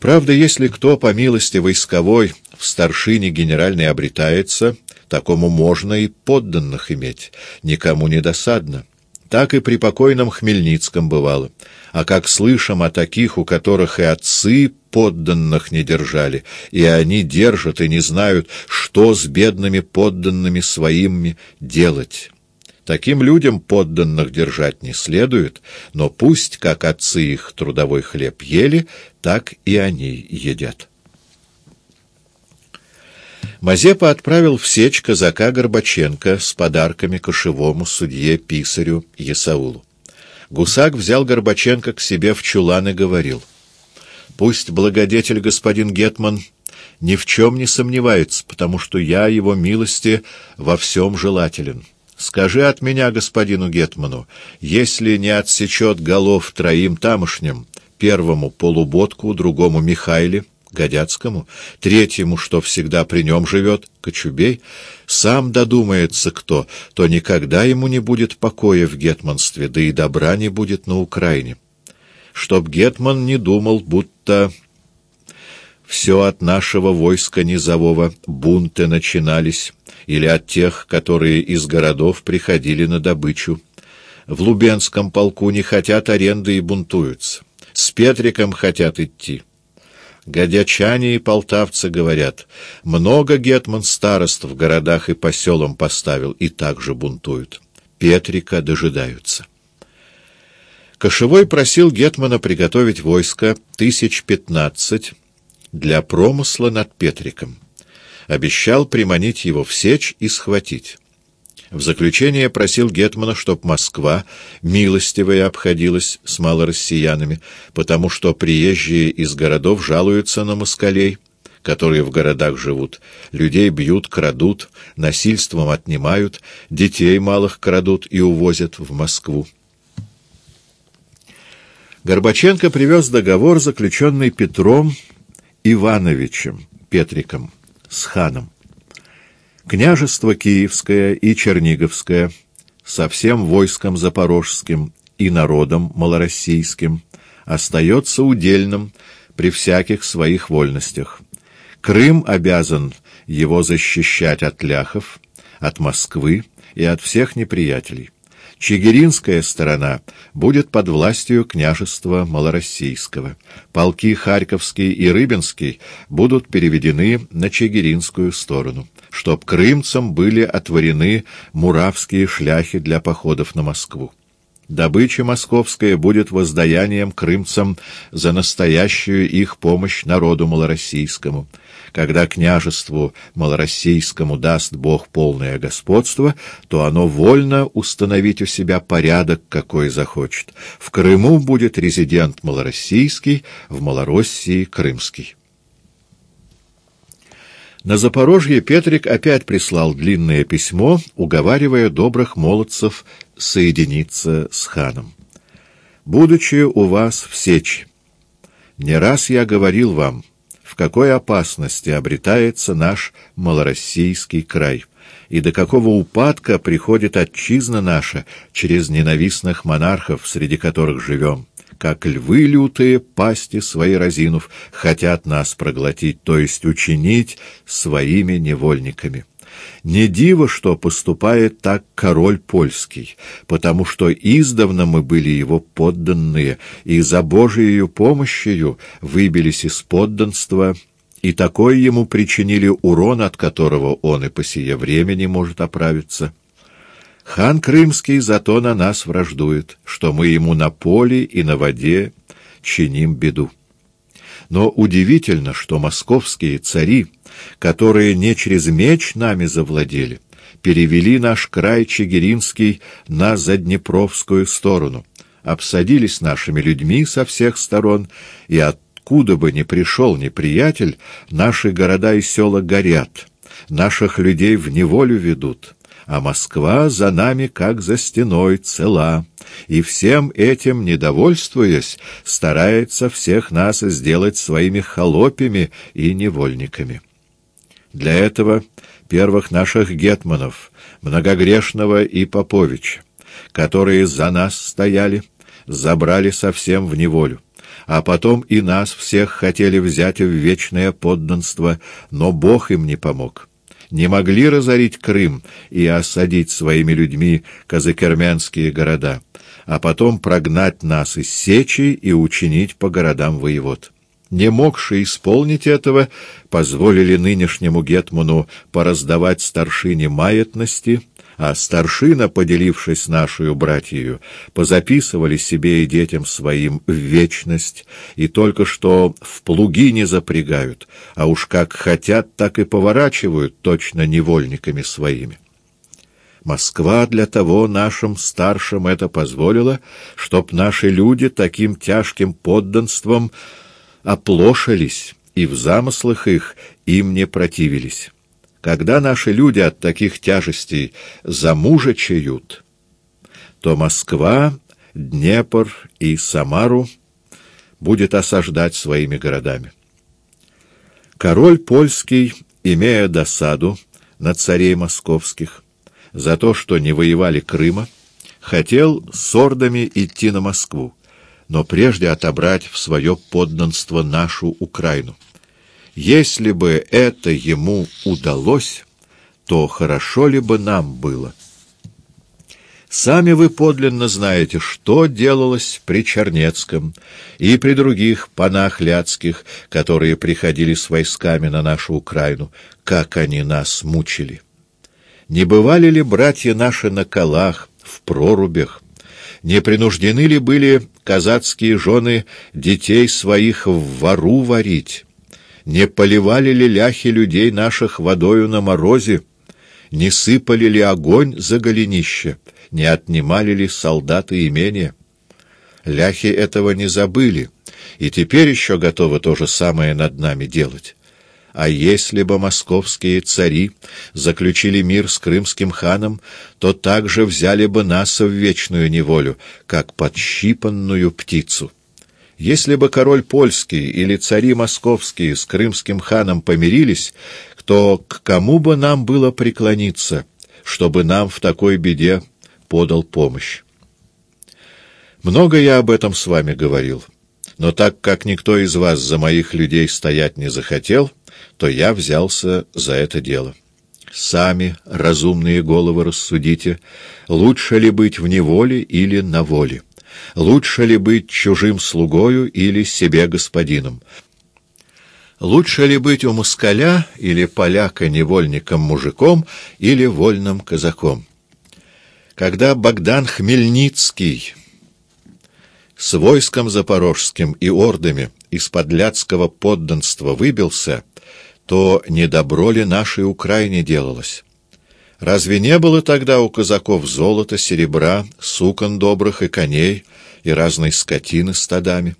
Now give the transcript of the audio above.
Правда, если кто, по милости войсковой, в старшине генеральной обретается, такому можно и подданных иметь, никому не досадно. Так и при покойном Хмельницком бывало. А как слышим о таких, у которых и отцы подданных не держали, и они держат и не знают, что с бедными подданными своими делать». Таким людям подданных держать не следует, но пусть, как отцы их трудовой хлеб ели, так и они едят. Мазепа отправил в сечь казака Горбаченко с подарками кошевому судье Писарю Есаулу. Гусак взял Горбаченко к себе в чулан и говорил, «Пусть благодетель господин Гетман ни в чем не сомневается, потому что я его милости во всем желателен». Скажи от меня господину Гетману, если не отсечет голов троим тамошним, первому полуботку, другому Михайле, Годяцкому, третьему, что всегда при нем живет, Кочубей, сам додумается кто, то никогда ему не будет покоя в гетманстве, да и добра не будет на Украине. Чтоб гетман не думал, будто все от нашего войска низового бунты начинались, или от тех, которые из городов приходили на добычу. В Лубенском полку не хотят аренды и бунтуются. С Петриком хотят идти. Годячане и полтавцы говорят, много гетман старост в городах и по селам поставил, и также бунтуют. Петрика дожидаются. Кошевой просил гетмана приготовить войско тысяч пятнадцать для промысла над Петриком обещал приманить его в сечь и схватить. В заключение просил Гетмана, чтоб Москва милостивая обходилась с малороссиянами, потому что приезжие из городов жалуются на москалей, которые в городах живут. Людей бьют, крадут, насильством отнимают, детей малых крадут и увозят в Москву. Горбаченко привез договор, заключенный Петром Ивановичем Петриком с ханом. Княжество Киевское и Черниговское со всем войском запорожским и народом малороссийским остается удельным при всяких своих вольностях. Крым обязан его защищать от ляхов, от Москвы и от всех неприятелей. Чигиринская сторона будет под властью княжества Малороссийского. Полки Харьковский и Рыбинский будут переведены на Чигиринскую сторону, чтоб крымцам были отворены муравские шляхи для походов на Москву. Добыча московская будет воздаянием крымцам за настоящую их помощь народу малороссийскому. Когда княжеству малороссийскому даст Бог полное господство, то оно вольно установить у себя порядок, какой захочет. В Крыму будет резидент малороссийский, в Малороссии — крымский. На Запорожье Петрик опять прислал длинное письмо, уговаривая добрых молодцев соединиться с ханом. «Будучи у вас в Сечи, не раз я говорил вам, в какой опасности обретается наш малороссийский край» и до какого упадка приходит отчизна наша через ненавистных монархов, среди которых живем как львы лютые, пасти свои разинув, хотят нас проглотить, то есть учинить своими невольниками. Не диво, что поступает так король польский, потому что издавна мы были его подданные, и за Божией помощью выбились из подданства, и такой ему причинили урон, от которого он и по сие время не может оправиться. Хан Крымский зато на нас враждует, что мы ему на поле и на воде чиним беду. Но удивительно, что московские цари, которые не через меч нами завладели, перевели наш край Чигиринский на Заднепровскую сторону, обсадились нашими людьми со всех сторон, и откуда бы ни пришел неприятель, наши города и села горят, наших людей в неволю ведут, а Москва за нами как за стеной цела, и всем этим, недовольствуясь, старается всех нас сделать своими холопями и невольниками. Для этого первых наших гетманов, Многогрешного и Поповича, которые за нас стояли, забрали совсем в неволю, а потом и нас всех хотели взять в вечное подданство, но Бог им не помог. Не могли разорить Крым и осадить своими людьми казакермянские города, а потом прогнать нас из Сечи и учинить по городам воевод. Не могши исполнить этого, позволили нынешнему гетману пораздавать старшине маятности — а старшина, поделившись нашою братьею, позаписывали себе и детям своим в вечность, и только что в плуги не запрягают, а уж как хотят, так и поворачивают точно невольниками своими. Москва для того нашим старшим это позволила, чтоб наши люди таким тяжким подданством оплошились и в замыслах их им не противились. Когда наши люди от таких тяжестей замужечают, то Москва, Днепр и Самару будет осаждать своими городами. Король польский, имея досаду на царей московских за то, что не воевали Крыма, хотел с ордами идти на Москву, но прежде отобрать в свое подданство нашу Украину. Если бы это ему удалось, то хорошо ли бы нам было? Сами вы подлинно знаете, что делалось при Чернецком и при других панах ляцких, которые приходили с войсками на нашу Украину, как они нас мучили. Не бывали ли братья наши на колах, в прорубях? Не принуждены ли были казацкие жены детей своих в вору варить? Не поливали ли ляхи людей наших водою на морозе? Не сыпали ли огонь за голенище? Не отнимали ли солдаты имения? Ляхи этого не забыли, и теперь еще готовы то же самое над нами делать. А если бы московские цари заключили мир с крымским ханом, то также взяли бы нас в вечную неволю, как подщипанную птицу. Если бы король польский или цари московские с крымским ханом помирились, то к кому бы нам было преклониться, чтобы нам в такой беде подал помощь? Много я об этом с вами говорил, но так как никто из вас за моих людей стоять не захотел, то я взялся за это дело. Сами, разумные головы, рассудите, лучше ли быть в неволе или на воле лучше ли быть чужим слугою или себе господином? Лучше ли быть у москаля или поляка невольником-мужиком или вольным казаком? Когда Богдан Хмельницкий с войском запорожским и ордами из подляцкого подданства выбился, то недобро ли нашей Украине делалось? Разве не было тогда у казаков золота, серебра, сукон добрых и коней, и разной скотины стадами?